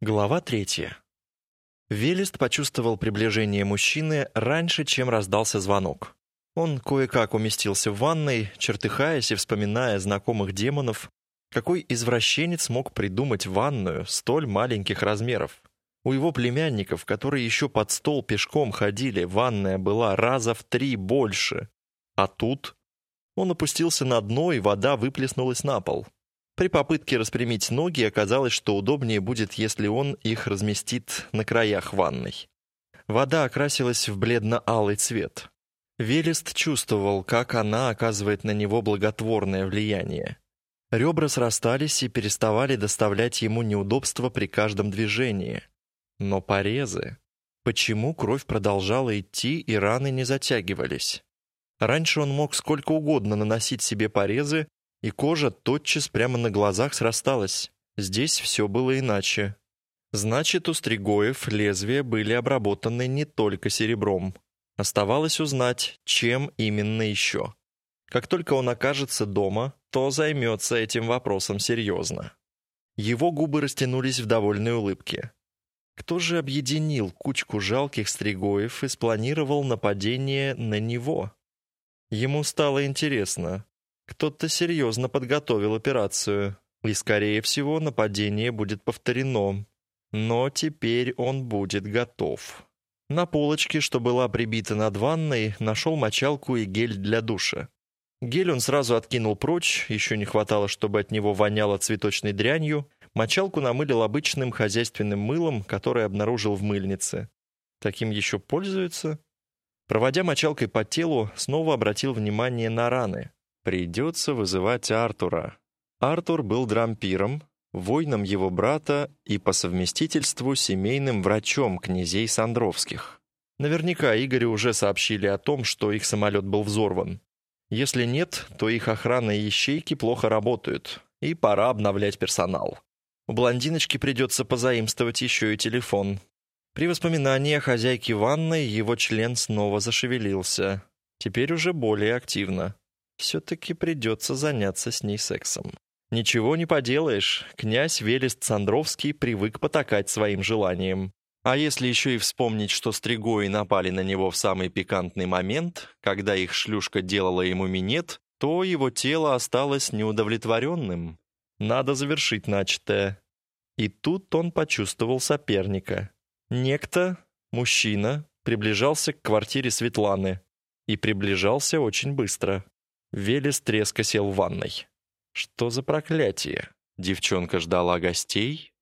Глава третья. Велест почувствовал приближение мужчины раньше, чем раздался звонок. Он кое-как уместился в ванной, чертыхаясь и вспоминая знакомых демонов, какой извращенец мог придумать ванную столь маленьких размеров. У его племянников, которые еще под стол пешком ходили, ванная была раза в три больше. А тут он опустился на дно, и вода выплеснулась на пол. При попытке распрямить ноги оказалось, что удобнее будет, если он их разместит на краях ванной. Вода окрасилась в бледно-алый цвет. Велест чувствовал, как она оказывает на него благотворное влияние. Ребра срастались и переставали доставлять ему неудобства при каждом движении. Но порезы... Почему кровь продолжала идти и раны не затягивались? Раньше он мог сколько угодно наносить себе порезы, и кожа тотчас прямо на глазах срасталась. Здесь все было иначе. Значит, у стригоев лезвия были обработаны не только серебром. Оставалось узнать, чем именно еще. Как только он окажется дома, то займется этим вопросом серьезно. Его губы растянулись в довольной улыбке. Кто же объединил кучку жалких стригоев и спланировал нападение на него? Ему стало интересно, кто-то серьезно подготовил операцию, и, скорее всего, нападение будет повторено. Но теперь он будет готов. На полочке, что была прибита над ванной, нашел мочалку и гель для душа. Гель он сразу откинул прочь, еще не хватало, чтобы от него воняло цветочной дрянью. Мочалку намылил обычным хозяйственным мылом, который обнаружил в мыльнице. Таким еще пользуются? Проводя мочалкой по телу, снова обратил внимание на раны. Придется вызывать Артура. Артур был дрампиром, воином его брата и по совместительству семейным врачом князей Сандровских. Наверняка Игорю уже сообщили о том, что их самолет был взорван. Если нет, то их охрана и ищейки плохо работают, и пора обновлять персонал. У блондиночки придется позаимствовать еще и телефон. При воспоминании о хозяйке ванной его член снова зашевелился. Теперь уже более активно все-таки придется заняться с ней сексом. Ничего не поделаешь, князь Велест Сандровский привык потакать своим желаниям. А если еще и вспомнить, что стригои напали на него в самый пикантный момент, когда их шлюшка делала ему минет, то его тело осталось неудовлетворенным. Надо завершить начатое. И тут он почувствовал соперника. Некто, мужчина, приближался к квартире Светланы. И приближался очень быстро. Велес треско сел в ванной. Что за проклятие? Девчонка ждала гостей?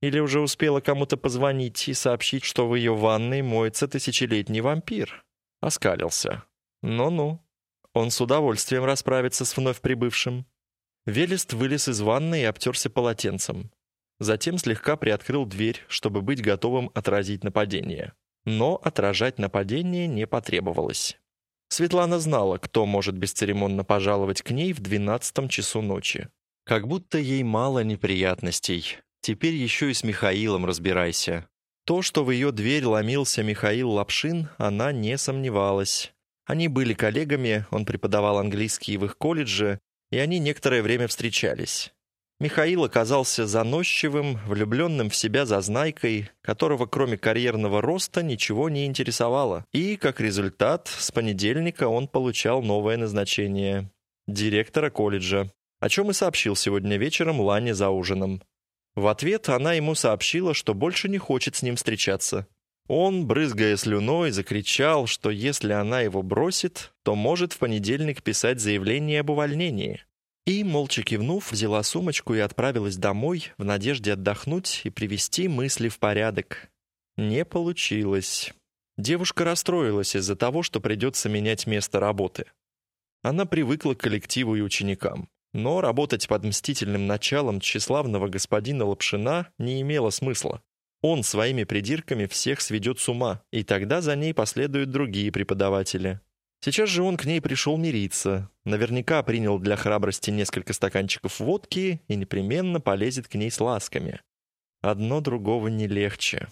Или уже успела кому-то позвонить и сообщить, что в ее ванной моется тысячелетний вампир? Оскалился. Ну-ну. Он с удовольствием расправится с вновь прибывшим. Велест вылез из ванной и обтерся полотенцем. Затем слегка приоткрыл дверь, чтобы быть готовым отразить нападение. Но отражать нападение не потребовалось. Светлана знала, кто может бесцеремонно пожаловать к ней в двенадцатом часу ночи. Как будто ей мало неприятностей. Теперь еще и с Михаилом разбирайся. То, что в ее дверь ломился Михаил Лапшин, она не сомневалась. Они были коллегами, он преподавал английский в их колледже, и они некоторое время встречались. Михаил оказался заносчивым, влюбленным в себя зазнайкой, которого кроме карьерного роста ничего не интересовало. И, как результат, с понедельника он получал новое назначение – директора колледжа, о чем и сообщил сегодня вечером Лане за ужином. В ответ она ему сообщила, что больше не хочет с ним встречаться. Он, брызгая слюной, закричал, что если она его бросит, то может в понедельник писать заявление об увольнении. И, молча кивнув, взяла сумочку и отправилась домой в надежде отдохнуть и привести мысли в порядок. Не получилось. Девушка расстроилась из-за того, что придется менять место работы. Она привыкла к коллективу и ученикам. Но работать под мстительным началом тщеславного господина Лапшина не имело смысла. Он своими придирками всех сведет с ума, и тогда за ней последуют другие преподаватели. Сейчас же он к ней пришел мириться. Наверняка принял для храбрости несколько стаканчиков водки и непременно полезет к ней с ласками. Одно другого не легче.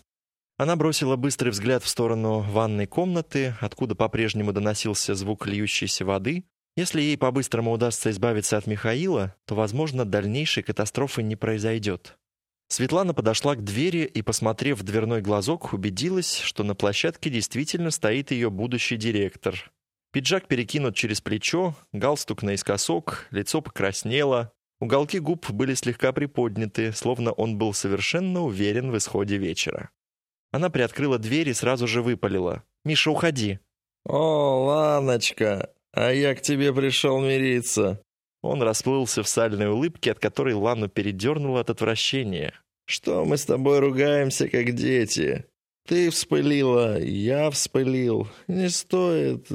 Она бросила быстрый взгляд в сторону ванной комнаты, откуда по-прежнему доносился звук льющейся воды. Если ей по-быстрому удастся избавиться от Михаила, то, возможно, дальнейшей катастрофы не произойдет. Светлана подошла к двери и, посмотрев в дверной глазок, убедилась, что на площадке действительно стоит ее будущий директор. Пиджак перекинут через плечо, галстук наискосок, лицо покраснело. Уголки губ были слегка приподняты, словно он был совершенно уверен в исходе вечера. Она приоткрыла дверь и сразу же выпалила. «Миша, уходи!» «О, Ланочка, а я к тебе пришел мириться!» Он расплылся в сальной улыбке, от которой Лану передернуло от отвращения. «Что мы с тобой ругаемся, как дети? Ты вспылила, я вспылил. Не стоит...»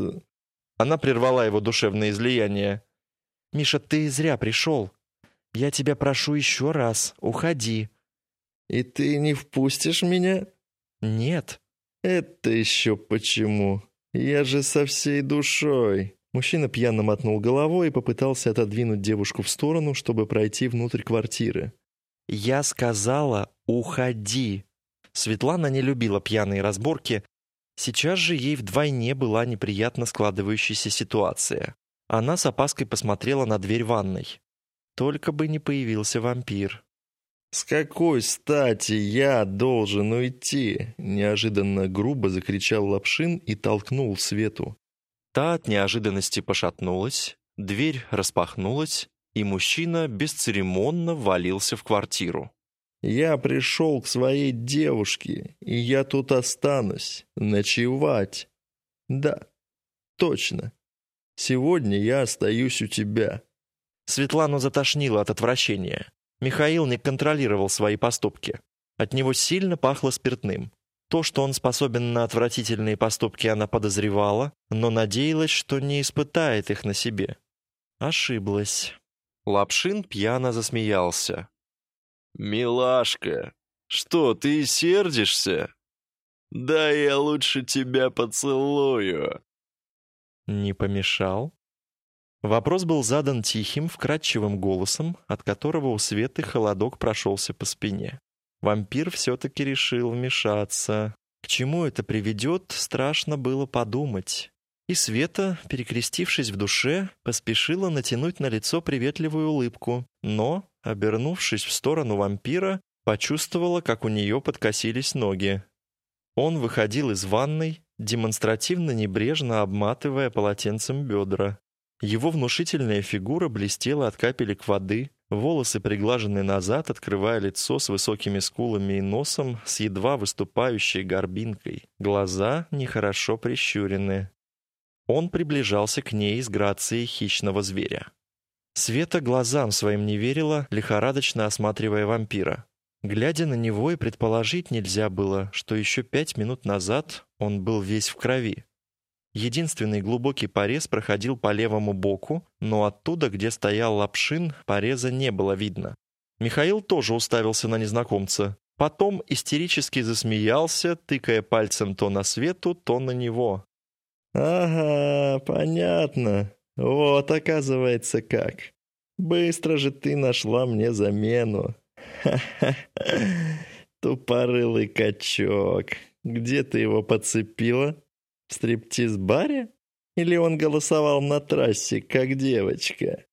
Она прервала его душевное излияние. «Миша, ты зря пришел. Я тебя прошу еще раз, уходи». «И ты не впустишь меня?» «Нет». «Это еще почему? Я же со всей душой». Мужчина пьяно мотнул головой и попытался отодвинуть девушку в сторону, чтобы пройти внутрь квартиры. «Я сказала, уходи!» Светлана не любила пьяные разборки. Сейчас же ей вдвойне была неприятно складывающаяся ситуация. Она с опаской посмотрела на дверь ванной. Только бы не появился вампир. «С какой стати я должен уйти?» Неожиданно грубо закричал Лапшин и толкнул Свету. Та от неожиданности пошатнулась, дверь распахнулась, и мужчина бесцеремонно ввалился в квартиру. «Я пришел к своей девушке, и я тут останусь, ночевать. Да, точно. Сегодня я остаюсь у тебя». Светлану затошнило от отвращения. Михаил не контролировал свои поступки. От него сильно пахло спиртным. То, что он способен на отвратительные поступки, она подозревала, но надеялась, что не испытает их на себе. Ошиблась. Лапшин пьяно засмеялся. «Милашка, что, ты сердишься? Да я лучше тебя поцелую». Не помешал? Вопрос был задан тихим, вкрадчивым голосом, от которого у Светы холодок прошелся по спине. Вампир все-таки решил вмешаться. К чему это приведет, страшно было подумать. И Света, перекрестившись в душе, поспешила натянуть на лицо приветливую улыбку, но, обернувшись в сторону вампира, почувствовала, как у нее подкосились ноги. Он выходил из ванной, демонстративно небрежно обматывая полотенцем бедра. Его внушительная фигура блестела от капелек воды, волосы приглажены назад, открывая лицо с высокими скулами и носом с едва выступающей горбинкой. Глаза нехорошо прищурены. Он приближался к ней с грацией хищного зверя. Света глазам своим не верила, лихорадочно осматривая вампира. Глядя на него и предположить нельзя было, что еще пять минут назад он был весь в крови. Единственный глубокий порез проходил по левому боку, но оттуда, где стоял лапшин, пореза не было видно. Михаил тоже уставился на незнакомца. Потом истерически засмеялся, тыкая пальцем то на свету, то на него. «Ага, понятно. Вот, оказывается, как. Быстро же ты нашла мне замену. Ха-ха, тупорылый качок. Где ты его подцепила?» В стриптиз-баре? Или он голосовал на трассе, как девочка?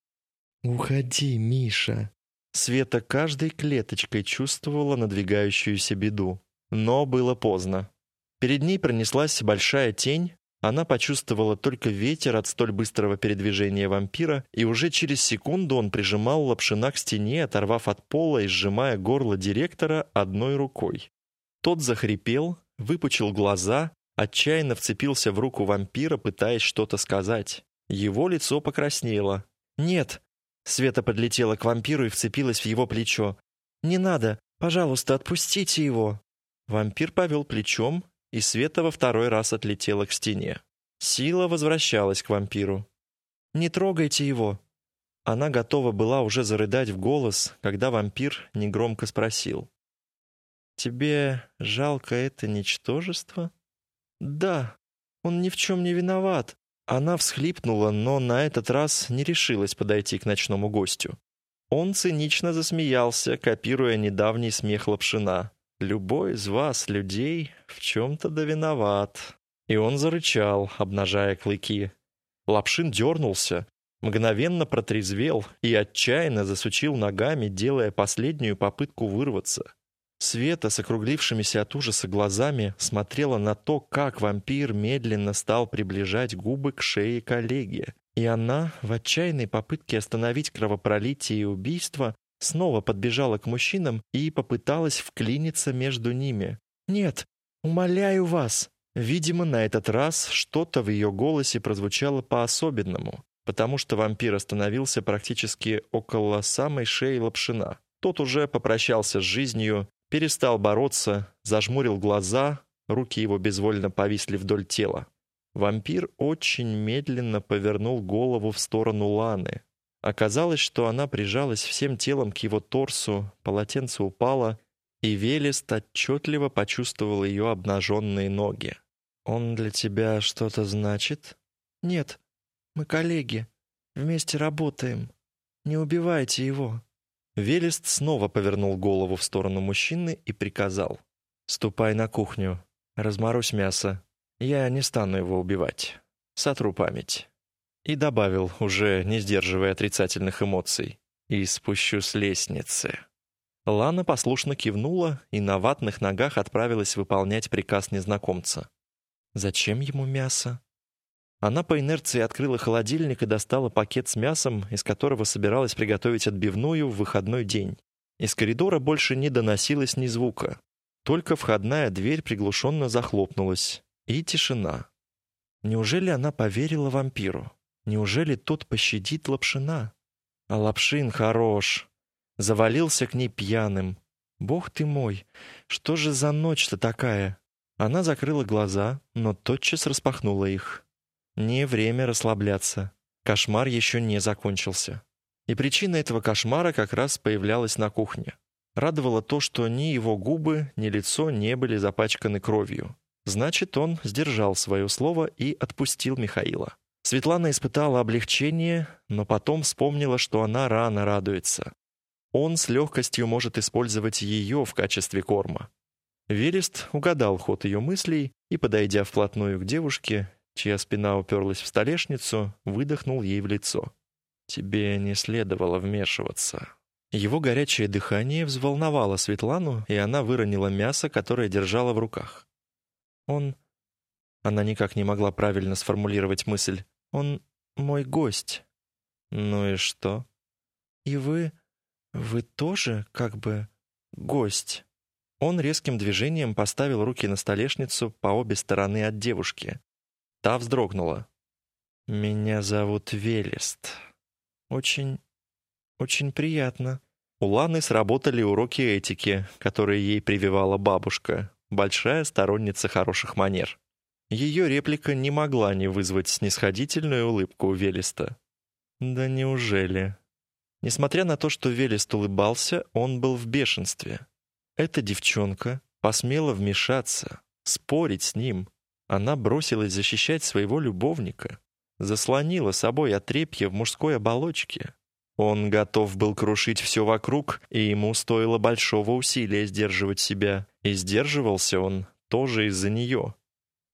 «Уходи, Миша!» Света каждой клеточкой чувствовала надвигающуюся беду. Но было поздно. Перед ней пронеслась большая тень, она почувствовала только ветер от столь быстрого передвижения вампира, и уже через секунду он прижимал лапшина к стене, оторвав от пола и сжимая горло директора одной рукой. Тот захрипел, выпучил глаза, Отчаянно вцепился в руку вампира, пытаясь что-то сказать. Его лицо покраснело. «Нет!» Света подлетела к вампиру и вцепилась в его плечо. «Не надо! Пожалуйста, отпустите его!» Вампир повел плечом, и Света во второй раз отлетела к стене. Сила возвращалась к вампиру. «Не трогайте его!» Она готова была уже зарыдать в голос, когда вампир негромко спросил. «Тебе жалко это ничтожество?» «Да, он ни в чем не виноват». Она всхлипнула, но на этот раз не решилась подойти к ночному гостю. Он цинично засмеялся, копируя недавний смех Лапшина. «Любой из вас, людей, в чем-то да виноват». И он зарычал, обнажая клыки. Лапшин дернулся. Мгновенно протрезвел и отчаянно засучил ногами, делая последнюю попытку вырваться. Света с округлившимися от ужаса глазами смотрела на то, как вампир медленно стал приближать губы к шее коллеги. И она, в отчаянной попытке остановить кровопролитие и убийство, снова подбежала к мужчинам и попыталась вклиниться между ними. «Нет, умоляю вас!» Видимо, на этот раз что-то в ее голосе прозвучало по-особенному, потому что вампир остановился практически около самой шеи Лапшина. Тот уже попрощался с жизнью перестал бороться, зажмурил глаза, руки его безвольно повисли вдоль тела. Вампир очень медленно повернул голову в сторону Ланы. Оказалось, что она прижалась всем телом к его торсу, полотенце упало, и Велест отчетливо почувствовал ее обнаженные ноги. «Он для тебя что-то значит?» «Нет, мы коллеги, вместе работаем. Не убивайте его». Велест снова повернул голову в сторону мужчины и приказал. «Ступай на кухню, разморозь мясо. Я не стану его убивать. Сотру память». И добавил, уже не сдерживая отрицательных эмоций. «И спущу с лестницы». Лана послушно кивнула и на ватных ногах отправилась выполнять приказ незнакомца. «Зачем ему мясо?» Она по инерции открыла холодильник и достала пакет с мясом, из которого собиралась приготовить отбивную в выходной день. Из коридора больше не доносилось ни звука. Только входная дверь приглушенно захлопнулась. И тишина. Неужели она поверила вампиру? Неужели тот пощадит Лапшина? А Лапшин хорош. Завалился к ней пьяным. Бог ты мой, что же за ночь-то такая? Она закрыла глаза, но тотчас распахнула их. Не время расслабляться. Кошмар еще не закончился. И причина этого кошмара как раз появлялась на кухне. Радовало то, что ни его губы, ни лицо не были запачканы кровью. Значит, он сдержал свое слово и отпустил Михаила. Светлана испытала облегчение, но потом вспомнила, что она рано радуется. Он с легкостью может использовать ее в качестве корма. Велест угадал ход ее мыслей и, подойдя вплотную к девушке, чья спина уперлась в столешницу, выдохнул ей в лицо. «Тебе не следовало вмешиваться». Его горячее дыхание взволновало Светлану, и она выронила мясо, которое держала в руках. «Он...» Она никак не могла правильно сформулировать мысль. «Он мой гость». «Ну и что?» «И вы... вы тоже как бы гость?» Он резким движением поставил руки на столешницу по обе стороны от девушки, Та вздрогнула. «Меня зовут Велест. Очень... очень приятно». У Ланы сработали уроки этики, которые ей прививала бабушка, большая сторонница хороших манер. Ее реплика не могла не вызвать снисходительную улыбку у Велеста. «Да неужели?» Несмотря на то, что Велест улыбался, он был в бешенстве. Эта девчонка посмела вмешаться, спорить с ним, она бросилась защищать своего любовника, заслонила собой отрепье в мужской оболочке. Он готов был крушить все вокруг, и ему стоило большого усилия сдерживать себя. И сдерживался он тоже из-за нее.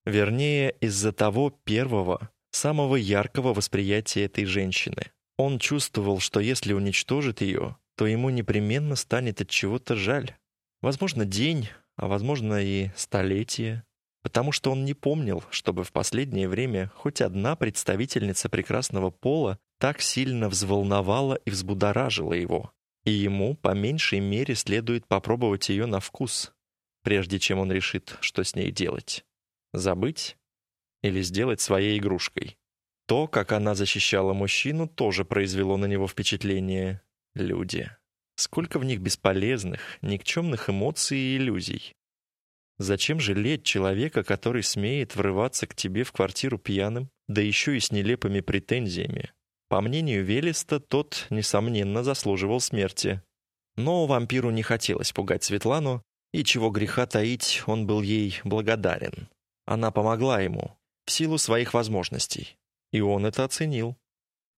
Вернее, из-за того первого, самого яркого восприятия этой женщины. Он чувствовал, что если уничтожит ее, то ему непременно станет от чего-то жаль. Возможно, день, а возможно и столетие потому что он не помнил, чтобы в последнее время хоть одна представительница прекрасного пола так сильно взволновала и взбудоражила его. И ему, по меньшей мере, следует попробовать ее на вкус, прежде чем он решит, что с ней делать. Забыть или сделать своей игрушкой. То, как она защищала мужчину, тоже произвело на него впечатление. Люди. Сколько в них бесполезных, никчемных эмоций и иллюзий. Зачем жалеть человека, который смеет врываться к тебе в квартиру пьяным, да еще и с нелепыми претензиями? По мнению Велеста, тот, несомненно, заслуживал смерти. Но вампиру не хотелось пугать Светлану, и чего греха таить, он был ей благодарен. Она помогла ему, в силу своих возможностей. И он это оценил.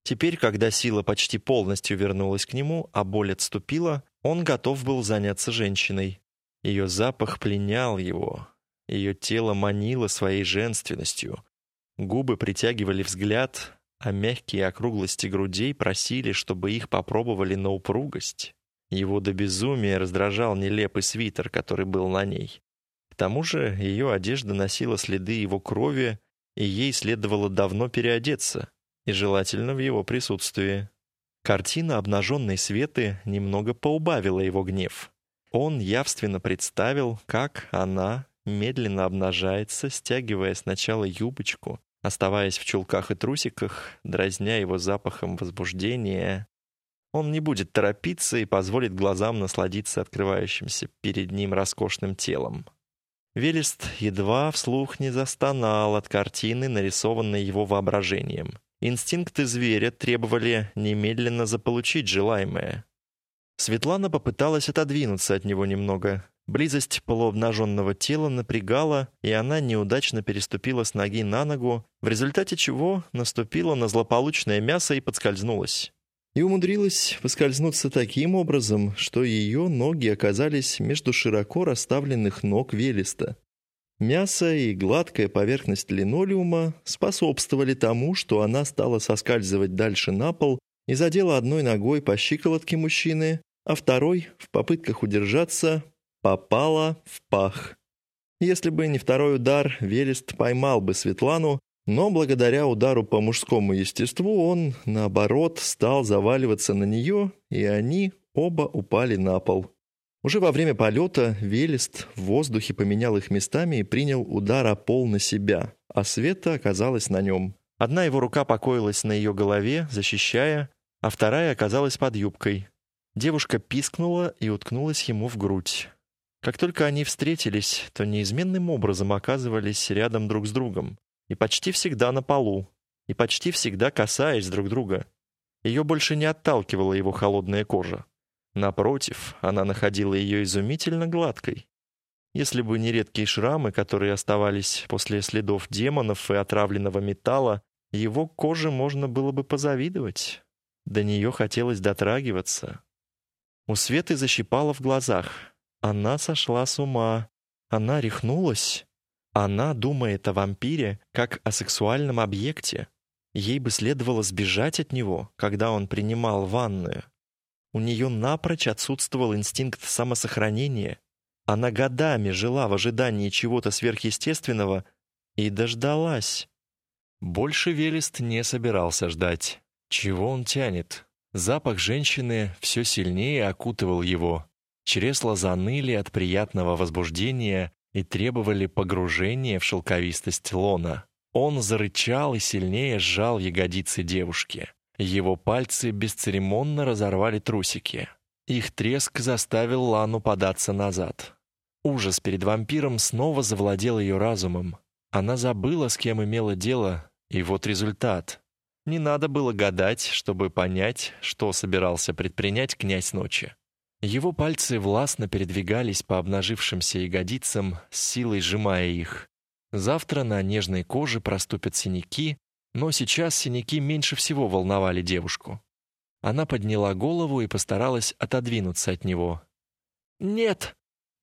Теперь, когда сила почти полностью вернулась к нему, а боль отступила, он готов был заняться женщиной. Ее запах пленял его, ее тело манило своей женственностью, губы притягивали взгляд, а мягкие округлости грудей просили, чтобы их попробовали на упругость. Его до безумия раздражал нелепый свитер, который был на ней. Тому же ее одежда носила следы его крови, и ей следовало давно переодеться, и желательно в его присутствии. Картина обнаженной Светы немного поубавила его гнев. Он явственно представил, как она медленно обнажается, стягивая сначала юбочку, оставаясь в чулках и трусиках, дразня его запахом возбуждения, он не будет торопиться и позволит глазам насладиться открывающимся перед ним роскошным телом. Велест едва вслух не застонал от картины, нарисованной его воображением. Инстинкты зверя требовали немедленно заполучить желаемое. Светлана попыталась отодвинуться от него немного. Близость полуобнаженного тела напрягала, и она неудачно переступила с ноги на ногу, в результате чего наступила на злополучное мясо и подскользнулась и умудрилась поскользнуться таким образом, что ее ноги оказались между широко расставленных ног Велеста. Мясо и гладкая поверхность линолеума способствовали тому, что она стала соскальзывать дальше на пол и задела одной ногой по щиколотке мужчины, а второй, в попытках удержаться, попала в пах. Если бы не второй удар, Велест поймал бы Светлану но благодаря удару по мужскому естеству он, наоборот, стал заваливаться на нее, и они оба упали на пол. Уже во время полета Велест в воздухе поменял их местами и принял удар о пол на себя, а Света оказалась на нем. Одна его рука покоилась на ее голове, защищая, а вторая оказалась под юбкой. Девушка пискнула и уткнулась ему в грудь. Как только они встретились, то неизменным образом оказывались рядом друг с другом и почти всегда на полу, и почти всегда касаясь друг друга. Ее больше не отталкивала его холодная кожа. Напротив, она находила ее изумительно гладкой. Если бы не редкие шрамы, которые оставались после следов демонов и отравленного металла, его коже можно было бы позавидовать. До нее хотелось дотрагиваться. У Светы защипало в глазах. Она сошла с ума. Она рехнулась. Она думает о вампире как о сексуальном объекте. Ей бы следовало сбежать от него, когда он принимал ванную. У нее напрочь отсутствовал инстинкт самосохранения. Она годами жила в ожидании чего-то сверхъестественного и дождалась. Больше Велест не собирался ждать. Чего он тянет? Запах женщины все сильнее окутывал его. Чресла заныли от приятного возбуждения, и требовали погружения в шелковистость лона. Он зарычал и сильнее сжал ягодицы девушки. Его пальцы бесцеремонно разорвали трусики. Их треск заставил Лану податься назад. Ужас перед вампиром снова завладел ее разумом. Она забыла, с кем имела дело, и вот результат. Не надо было гадать, чтобы понять, что собирался предпринять князь ночи. Его пальцы властно передвигались по обнажившимся ягодицам, с силой сжимая их. Завтра на нежной коже проступят синяки, но сейчас синяки меньше всего волновали девушку. Она подняла голову и постаралась отодвинуться от него. «Нет!»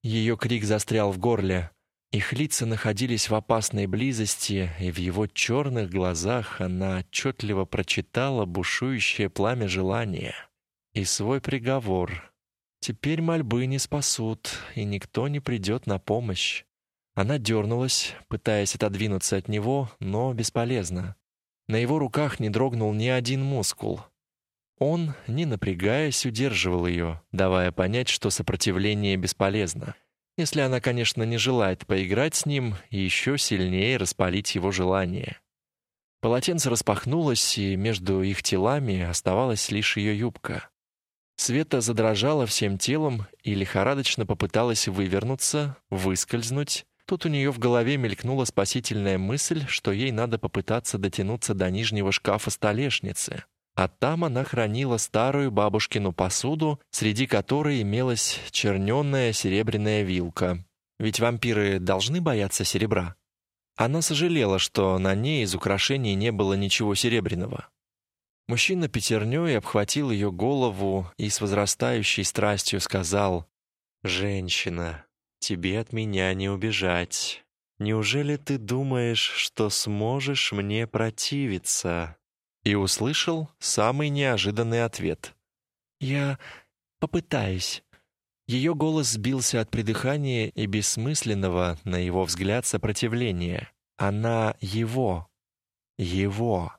Ее крик застрял в горле. Их лица находились в опасной близости, и в его черных глазах она отчетливо прочитала бушующее пламя желания и свой приговор. Теперь мольбы не спасут, и никто не придет на помощь. Она дернулась, пытаясь отодвинуться от него, но бесполезно. На его руках не дрогнул ни один мускул. Он, не напрягаясь, удерживал ее, давая понять, что сопротивление бесполезно. Если она, конечно, не желает поиграть с ним и еще сильнее распалить его желание. Полотенце распахнулось, и между их телами оставалась лишь ее юбка. Света задрожала всем телом и лихорадочно попыталась вывернуться, выскользнуть. Тут у нее в голове мелькнула спасительная мысль, что ей надо попытаться дотянуться до нижнего шкафа столешницы. А там она хранила старую бабушкину посуду, среди которой имелась черненная серебряная вилка. Ведь вампиры должны бояться серебра. Она сожалела, что на ней из украшений не было ничего серебряного. Мужчина пятерней обхватил ее голову и с возрастающей страстью сказал «Женщина, тебе от меня не убежать. Неужели ты думаешь, что сможешь мне противиться?» и услышал самый неожиданный ответ. «Я попытаюсь». Ее голос сбился от придыхания и бессмысленного, на его взгляд, сопротивления. Она его. Его.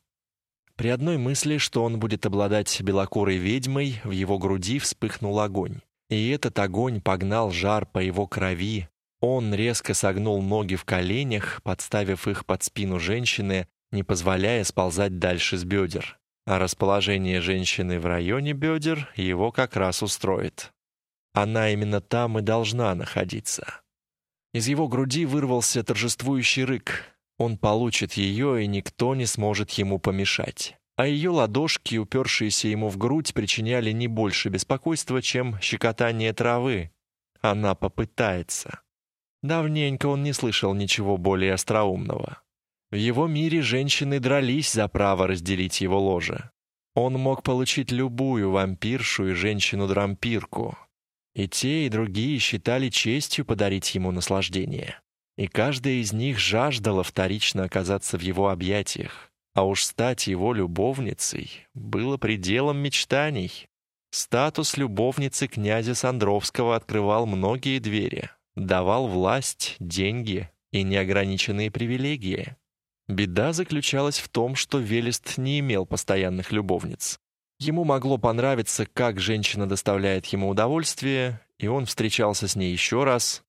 При одной мысли, что он будет обладать белокурой ведьмой, в его груди вспыхнул огонь. И этот огонь погнал жар по его крови. Он резко согнул ноги в коленях, подставив их под спину женщины, не позволяя сползать дальше с бедер. А расположение женщины в районе бедер его как раз устроит. Она именно там и должна находиться. Из его груди вырвался торжествующий рык. Он получит ее, и никто не сможет ему помешать. А ее ладошки, упершиеся ему в грудь, причиняли не больше беспокойства, чем щекотание травы. Она попытается. Давненько он не слышал ничего более остроумного. В его мире женщины дрались за право разделить его ложе. Он мог получить любую вампиршу и женщину-дрампирку, и те, и другие считали честью подарить ему наслаждение. И каждая из них жаждала вторично оказаться в его объятиях. А уж стать его любовницей было пределом мечтаний. Статус любовницы князя Сандровского открывал многие двери, давал власть, деньги и неограниченные привилегии. Беда заключалась в том, что Велест не имел постоянных любовниц. Ему могло понравиться, как женщина доставляет ему удовольствие, и он встречался с ней еще раз.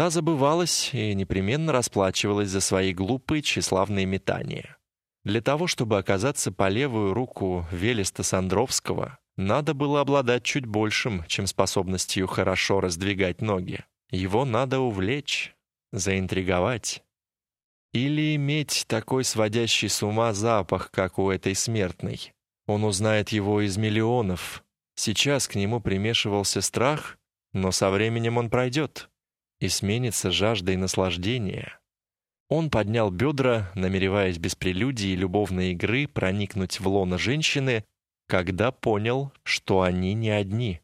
Та забывалась и непременно расплачивалась за свои глупые тщеславные метания. Для того, чтобы оказаться по левую руку Велеста Сандровского, надо было обладать чуть большим, чем способностью хорошо раздвигать ноги. Его надо увлечь, заинтриговать. Или иметь такой сводящий с ума запах, как у этой смертной. Он узнает его из миллионов. Сейчас к нему примешивался страх, но со временем он пройдет и сменится жаждой наслаждения. Он поднял бедра, намереваясь без прелюдии и любовной игры проникнуть в лоно женщины, когда понял, что они не одни.